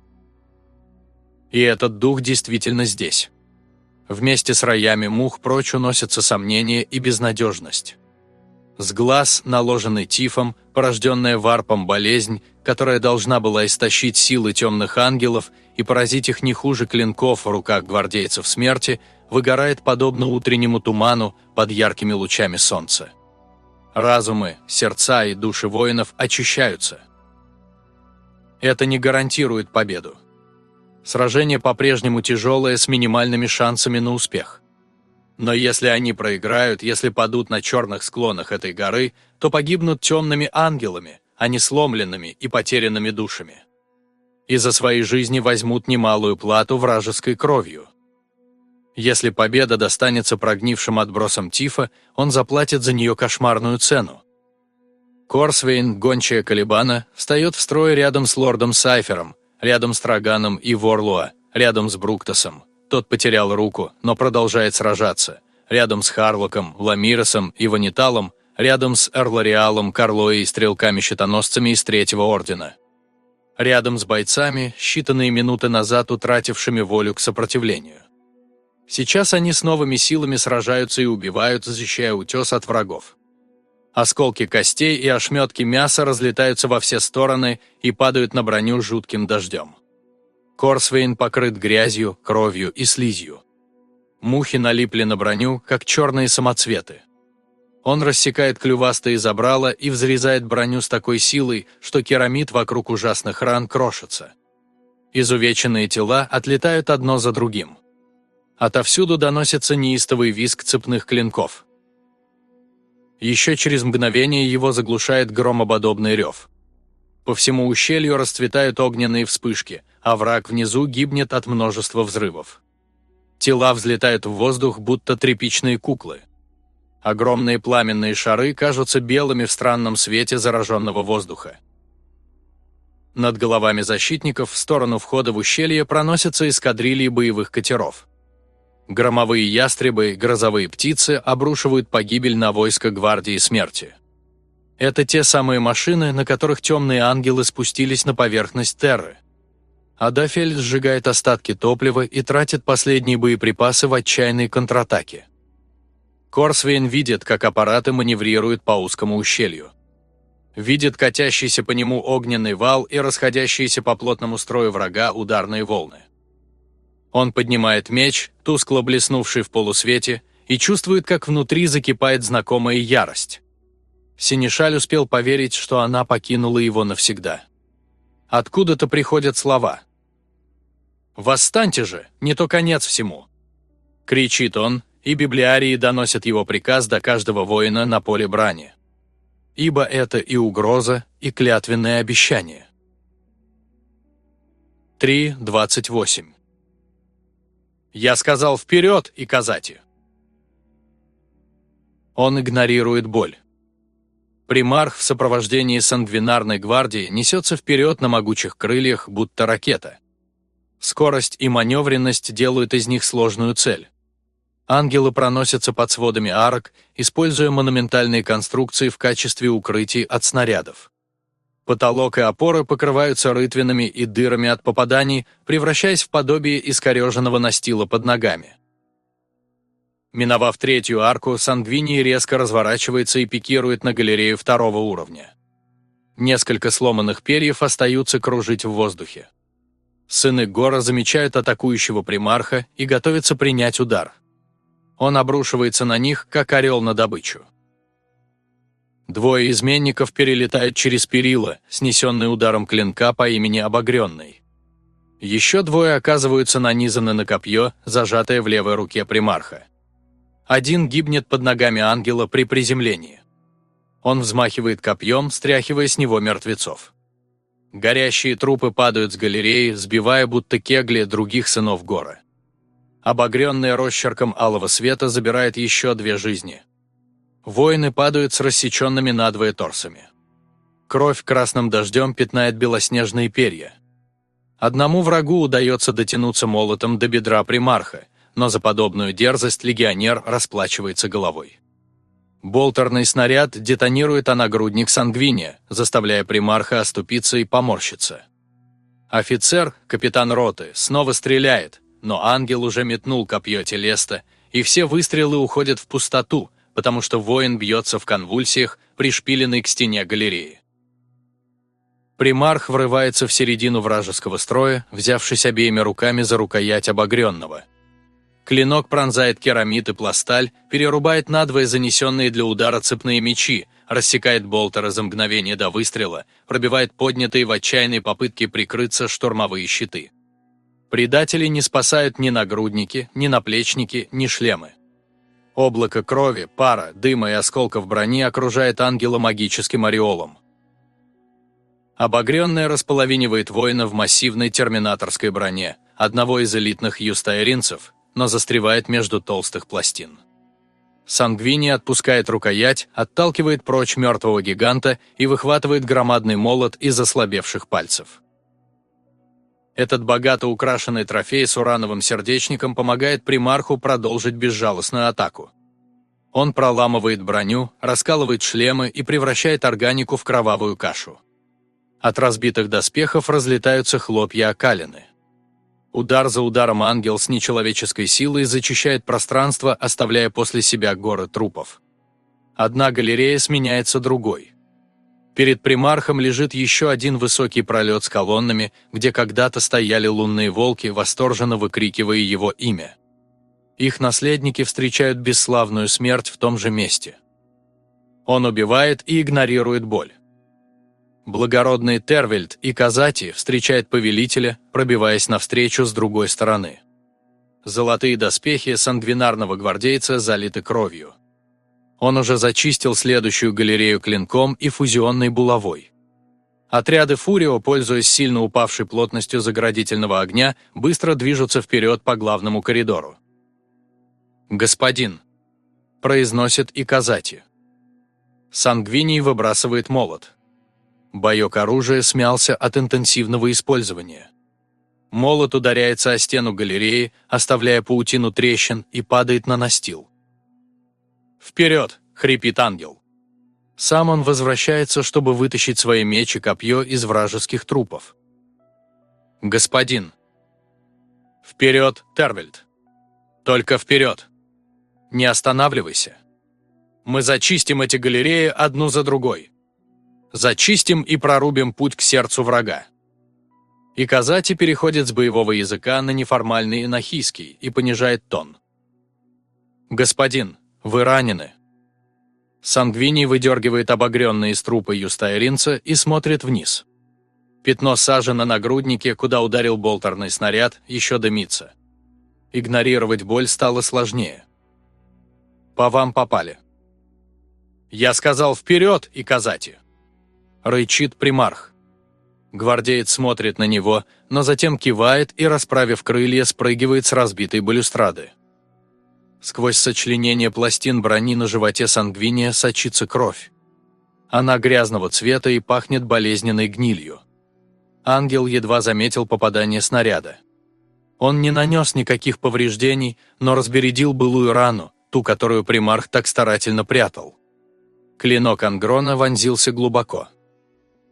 И этот дух действительно здесь. Вместе с роями мух прочь уносятся сомнения и безнадежность. С глаз, наложенный тифом, порожденная варпом болезнь, которая должна была истощить силы темных ангелов и поразить их не хуже клинков в руках гвардейцев смерти, выгорает подобно утреннему туману под яркими лучами солнца. Разумы, сердца и души воинов очищаются. Это не гарантирует победу. Сражение по-прежнему тяжелое с минимальными шансами на успех. Но если они проиграют, если падут на черных склонах этой горы, то погибнут темными ангелами, а не сломленными и потерянными душами. И за свои жизни возьмут немалую плату вражеской кровью. Если победа достанется прогнившим отбросам Тифа, он заплатит за нее кошмарную цену. Корсвейн, гончая Калибана, встает в строй рядом с лордом Сайфером, рядом с Траганом и Ворлуа, рядом с Бруктосом. Тот потерял руку, но продолжает сражаться. Рядом с Харлоком, Ламиросом и Ваниталом, рядом с Эрлариалом, Карлой и стрелками-щитоносцами из Третьего Ордена. Рядом с бойцами, считанные минуты назад утратившими волю к сопротивлению. Сейчас они с новыми силами сражаются и убивают, защищая утес от врагов. Осколки костей и ошметки мяса разлетаются во все стороны и падают на броню жутким дождем. Корсвейн покрыт грязью, кровью и слизью. Мухи налипли на броню, как черные самоцветы. Он рассекает клювастые забрала и взрезает броню с такой силой, что керамид вокруг ужасных ран крошится. Изувеченные тела отлетают одно за другим. Отовсюду доносится неистовый визг цепных клинков. Еще через мгновение его заглушает громободобный рев. По всему ущелью расцветают огненные вспышки, а враг внизу гибнет от множества взрывов. Тела взлетают в воздух, будто тряпичные куклы. Огромные пламенные шары кажутся белыми в странном свете зараженного воздуха. Над головами защитников в сторону входа в ущелье проносятся эскадрильи боевых катеров. Громовые ястребы, грозовые птицы обрушивают погибель на войско гвардии смерти. Это те самые машины, на которых темные ангелы спустились на поверхность Терры. Адафель сжигает остатки топлива и тратит последние боеприпасы в отчаянной контратаке. Корсвейн видит, как аппараты маневрируют по узкому ущелью. Видит катящийся по нему огненный вал и расходящиеся по плотному строю врага ударные волны. Он поднимает меч, тускло блеснувший в полусвете, и чувствует, как внутри закипает знакомая ярость. Синишаль успел поверить, что она покинула его навсегда. Откуда-то приходят слова. «Восстаньте же, не то конец всему!» Кричит он, и библиарии доносят его приказ до каждого воина на поле брани. Ибо это и угроза, и клятвенное обещание. 3.28 я сказал «вперед» и «казати». Он игнорирует боль. Примарх в сопровождении сангвинарной гвардии несется вперед на могучих крыльях, будто ракета. Скорость и маневренность делают из них сложную цель. Ангелы проносятся под сводами арок, используя монументальные конструкции в качестве укрытий от снарядов. Потолок и опоры покрываются рытвинами и дырами от попаданий, превращаясь в подобие искореженного настила под ногами. Миновав третью арку, Сангвини резко разворачивается и пикирует на галерею второго уровня. Несколько сломанных перьев остаются кружить в воздухе. Сыны Гора замечают атакующего примарха и готовятся принять удар. Он обрушивается на них, как орел на добычу. Двое изменников перелетают через перила, снесенные ударом клинка по имени Обогренный. Еще двое оказываются нанизаны на копье, зажатое в левой руке примарха. Один гибнет под ногами ангела при приземлении. Он взмахивает копьем, стряхивая с него мертвецов. Горящие трупы падают с галереи, сбивая будто кегли других сынов гора. Обогренный росчерком алого света забирает еще две жизни – Воины падают с рассеченными надвое торсами. Кровь красным дождем пятнает белоснежные перья. Одному врагу удается дотянуться молотом до бедра примарха, но за подобную дерзость легионер расплачивается головой. Болтерный снаряд детонирует о нагрудник Сангвиния, заставляя примарха оступиться и поморщиться. Офицер, капитан роты, снова стреляет, но ангел уже метнул копье Телеста, и все выстрелы уходят в пустоту, потому что воин бьется в конвульсиях, пришпиленный к стене галереи. Примарх врывается в середину вражеского строя, взявшись обеими руками за рукоять обогренного. Клинок пронзает керамид и пласталь, перерубает надвое занесенные для удара цепные мечи, рассекает болтера за мгновение до выстрела, пробивает поднятые в отчаянной попытке прикрыться штурмовые щиты. Предатели не спасают ни нагрудники, ни наплечники, ни шлемы. Облако крови, пара, дыма и осколков брони окружает ангела магическим ореолом. Обогренная располовинивает воина в массивной терминаторской броне, одного из элитных юстаэринцев, но застревает между толстых пластин. Сангвини отпускает рукоять, отталкивает прочь мертвого гиганта и выхватывает громадный молот из ослабевших пальцев. Этот богато украшенный трофей с урановым сердечником помогает примарху продолжить безжалостную атаку. Он проламывает броню, раскалывает шлемы и превращает органику в кровавую кашу. От разбитых доспехов разлетаются хлопья окалины. Удар за ударом ангел с нечеловеческой силой зачищает пространство, оставляя после себя горы трупов. Одна галерея сменяется другой. Перед примархом лежит еще один высокий пролет с колоннами, где когда-то стояли лунные волки, восторженно выкрикивая его имя. Их наследники встречают бесславную смерть в том же месте. Он убивает и игнорирует боль. Благородный Тервельд и Казати встречает повелителя, пробиваясь навстречу с другой стороны. Золотые доспехи сангвинарного гвардейца залиты кровью. Он уже зачистил следующую галерею клинком и фузионной булавой. Отряды Фурио, пользуясь сильно упавшей плотностью заградительного огня, быстро движутся вперед по главному коридору. «Господин», – произносит и Казати. Сангвиний выбрасывает молот. Боек оружия смялся от интенсивного использования. Молот ударяется о стену галереи, оставляя паутину трещин и падает на настил. «Вперед!» — хрипит ангел. Сам он возвращается, чтобы вытащить свои меч и копье из вражеских трупов. «Господин!» «Вперед, Тервельд!» «Только вперед!» «Не останавливайся!» «Мы зачистим эти галереи одну за другой!» «Зачистим и прорубим путь к сердцу врага!» И Казати переходит с боевого языка на неформальный инахийский и понижает тон. «Господин, вы ранены». Сангвини выдергивает обогренный из трупа юстайринца и смотрит вниз. Пятно сажи на нагруднике, куда ударил болтерный снаряд, еще дымится. Игнорировать боль стало сложнее. «По вам попали». «Я сказал вперед, и Казати!» Рычит примарх. Гвардеец смотрит на него, но затем кивает и, расправив крылья, спрыгивает с разбитой балюстрады. Сквозь сочленение пластин брони на животе сангвиния сочится кровь. Она грязного цвета и пахнет болезненной гнилью. Ангел едва заметил попадание снаряда. Он не нанес никаких повреждений, но разбередил былую рану, ту, которую примарх так старательно прятал. Клинок Ангрона вонзился глубоко.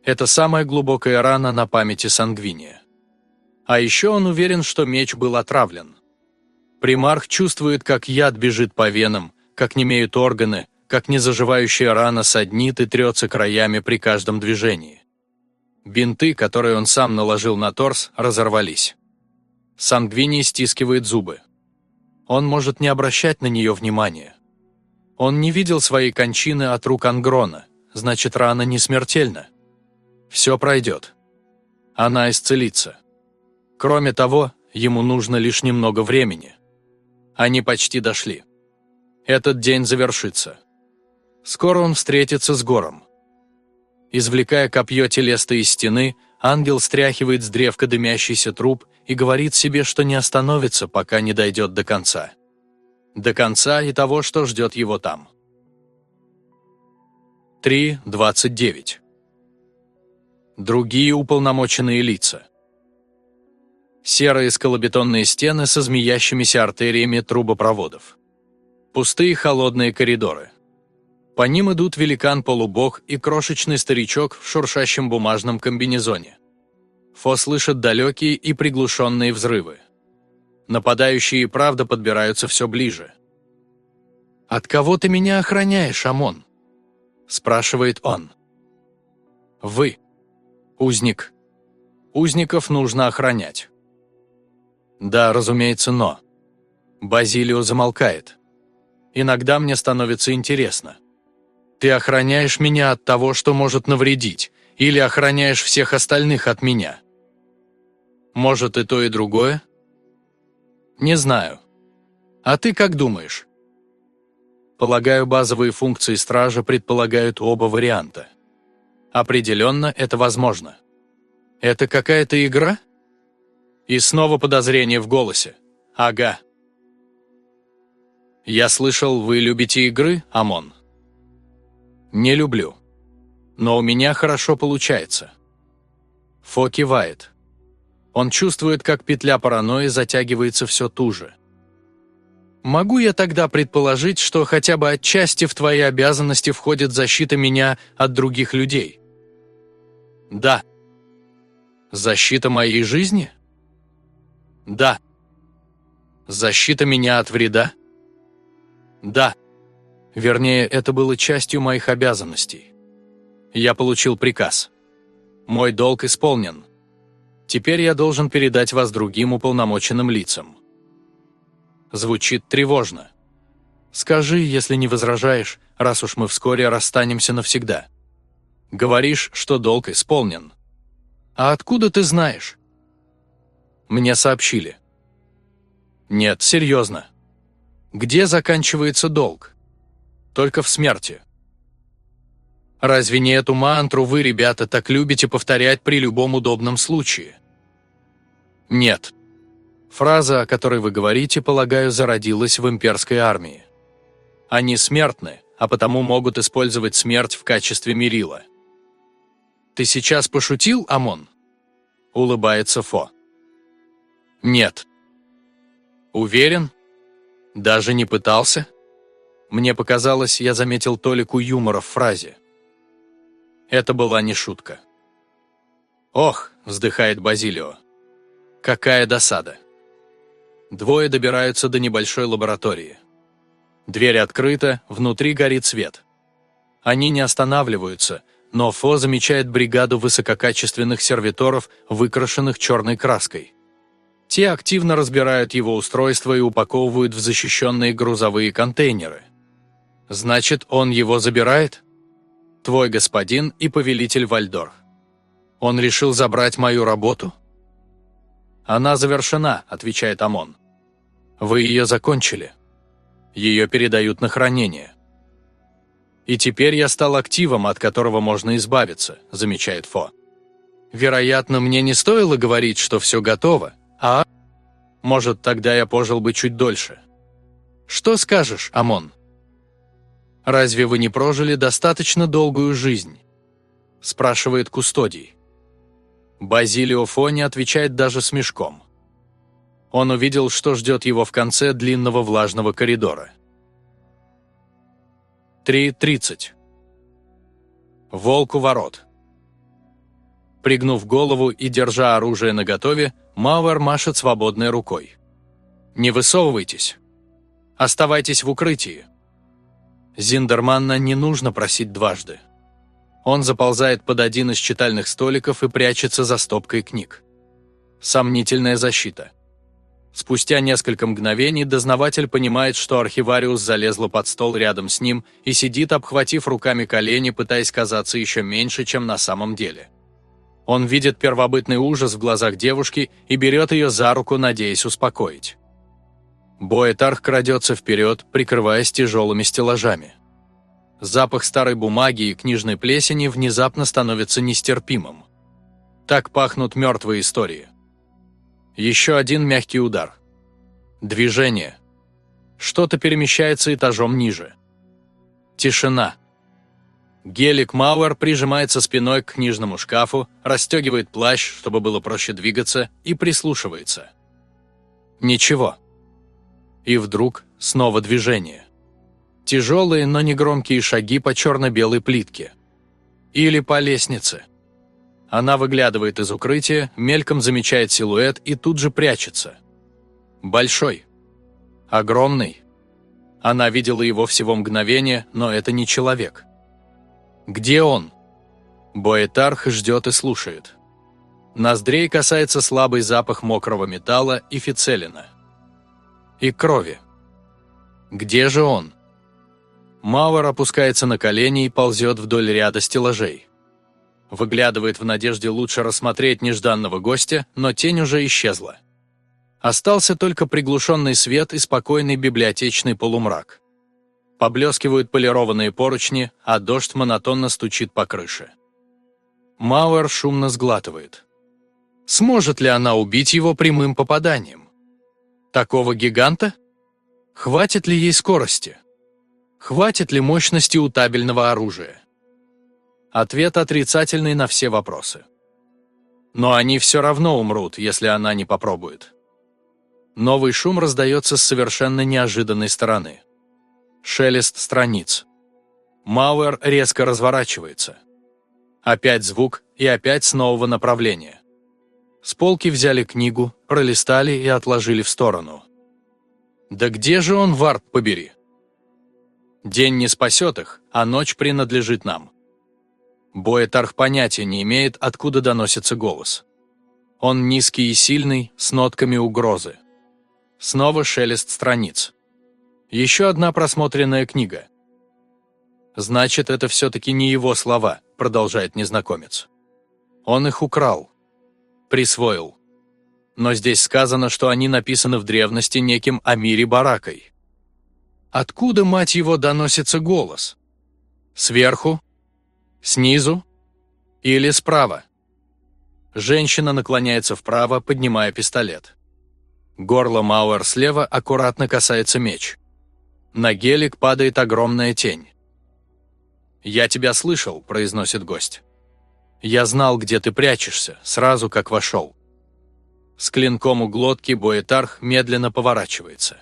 Это самая глубокая рана на памяти Сангвиния. А еще он уверен, что меч был отравлен. Примарх чувствует, как яд бежит по венам, как немеют органы, как незаживающая рана саднит и трется краями при каждом движении. Бинты, которые он сам наложил на торс, разорвались. Сангвиний стискивает зубы. Он может не обращать на нее внимания. Он не видел своей кончины от рук Ангрона, значит, рана не смертельна. Все пройдет. Она исцелится. Кроме того, ему нужно лишь немного времени. Они почти дошли. Этот день завершится. Скоро он встретится с Гором. Извлекая копье телеста из стены, ангел стряхивает с древка дымящийся труп и говорит себе, что не остановится, пока не дойдет до конца. До конца и того, что ждет его там. 3.29 другие уполномоченные лица. Серые скалобетонные стены со змеящимися артериями трубопроводов. Пустые холодные коридоры. По ним идут великан-полубог и крошечный старичок в шуршащем бумажном комбинезоне. Фо слышит далекие и приглушенные взрывы. Нападающие и правда подбираются все ближе. «От кого ты меня охраняешь, Амон?» – спрашивает он. «Вы», Узник. Узников нужно охранять. Да, разумеется, но. Базилио замолкает. Иногда мне становится интересно. Ты охраняешь меня от того, что может навредить, или охраняешь всех остальных от меня? Может, и то, и другое? Не знаю. А ты как думаешь? Полагаю, базовые функции стража предполагают оба варианта. Определенно, это возможно. Это какая-то игра? И снова подозрение в голосе. Ага. Я слышал, вы любите игры, Амон? Не люблю. Но у меня хорошо получается. Фо кивает. Он чувствует, как петля паранойи затягивается все туже. Могу я тогда предположить, что хотя бы отчасти в твои обязанности входит защита меня от других людей? Да. Защита моей жизни? Да. Защита меня от вреда? Да. Вернее, это было частью моих обязанностей. Я получил приказ. Мой долг исполнен. Теперь я должен передать вас другим уполномоченным лицам. Звучит тревожно. Скажи, если не возражаешь, раз уж мы вскоре расстанемся навсегда. Говоришь, что долг исполнен. А откуда ты знаешь? Мне сообщили. Нет, серьезно. Где заканчивается долг? Только в смерти. Разве не эту мантру вы, ребята, так любите повторять при любом удобном случае? Нет. Фраза, о которой вы говорите, полагаю, зародилась в имперской армии. Они смертны, а потому могут использовать смерть в качестве мерила. «Ты сейчас пошутил, Амон?» Улыбается Фо. «Нет». «Уверен? Даже не пытался?» Мне показалось, я заметил толику юмора в фразе. Это была не шутка. «Ох!» – вздыхает Базилио. «Какая досада!» Двое добираются до небольшой лаборатории. Дверь открыта, внутри горит свет. Они не останавливаются, но Фо замечает бригаду высококачественных сервиторов, выкрашенных черной краской. Те активно разбирают его устройство и упаковывают в защищенные грузовые контейнеры. Значит, он его забирает? Твой господин и повелитель Вальдор. Он решил забрать мою работу? Она завершена, отвечает Амон. Вы ее закончили. Ее передают на хранение. И теперь я стал активом, от которого можно избавиться, замечает Фо. Вероятно, мне не стоило говорить, что все готово, а? Может, тогда я пожил бы чуть дольше. Что скажешь, Амон? Разве вы не прожили достаточно долгую жизнь? Спрашивает Кустодий. Базилио Фо не отвечает даже с мешком он увидел, что ждет его в конце длинного влажного коридора. 3.30. Волк у ворот. Пригнув голову и держа оружие наготове, Мауэр машет свободной рукой. «Не высовывайтесь. Оставайтесь в укрытии». Зиндерманна не нужно просить дважды. Он заползает под один из читальных столиков и прячется за стопкой книг. Сомнительная защита. Спустя несколько мгновений дознаватель понимает, что архивариус залезла под стол рядом с ним и сидит, обхватив руками колени, пытаясь казаться еще меньше, чем на самом деле. Он видит первобытный ужас в глазах девушки и берет ее за руку, надеясь успокоить. Боэтарх крадется вперед, прикрываясь тяжелыми стеллажами. Запах старой бумаги и книжной плесени внезапно становится нестерпимым. Так пахнут мертвые истории. Еще один мягкий удар. Движение. Что-то перемещается этажом ниже. Тишина. Гелик Мауэр прижимается спиной к книжному шкафу, расстегивает плащ, чтобы было проще двигаться, и прислушивается. Ничего. И вдруг снова движение. Тяжелые, но не громкие шаги по черно-белой плитке. Или по лестнице. Она выглядывает из укрытия, мельком замечает силуэт и тут же прячется. Большой. Огромный. Она видела его всего мгновение, но это не человек. Где он? Боэтарх ждет и слушает. Ноздрей касается слабый запах мокрого металла и фицелина. И крови. Где же он? Мауэр опускается на колени и ползет вдоль ряда стеллажей. Выглядывает в надежде лучше рассмотреть нежданного гостя, но тень уже исчезла. Остался только приглушенный свет и спокойный библиотечный полумрак. Поблескивают полированные поручни, а дождь монотонно стучит по крыше. Мауэр шумно сглатывает. Сможет ли она убить его прямым попаданием? Такого гиганта? Хватит ли ей скорости? Хватит ли мощности у табельного оружия? Ответ отрицательный на все вопросы. Но они все равно умрут, если она не попробует. Новый шум раздается с совершенно неожиданной стороны. Шелест страниц. Мауэр резко разворачивается. Опять звук и опять с нового направления. С полки взяли книгу, пролистали и отложили в сторону. Да где же он, варп побери? День не спасет их, а ночь принадлежит нам. Боэтарх понятия не имеет, откуда доносится голос. Он низкий и сильный, с нотками угрозы. Снова шелест страниц. Еще одна просмотренная книга. Значит, это все-таки не его слова, продолжает незнакомец. Он их украл. Присвоил. Но здесь сказано, что они написаны в древности неким Амири Баракой. Откуда, мать его, доносится голос? Сверху? Снизу? Или справа? Женщина наклоняется вправо, поднимая пистолет. Горло Мауэр слева аккуратно касается меч. На гелик падает огромная тень. «Я тебя слышал», — произносит гость. «Я знал, где ты прячешься, сразу как вошел». С клинком у глотки Боэтарх медленно поворачивается.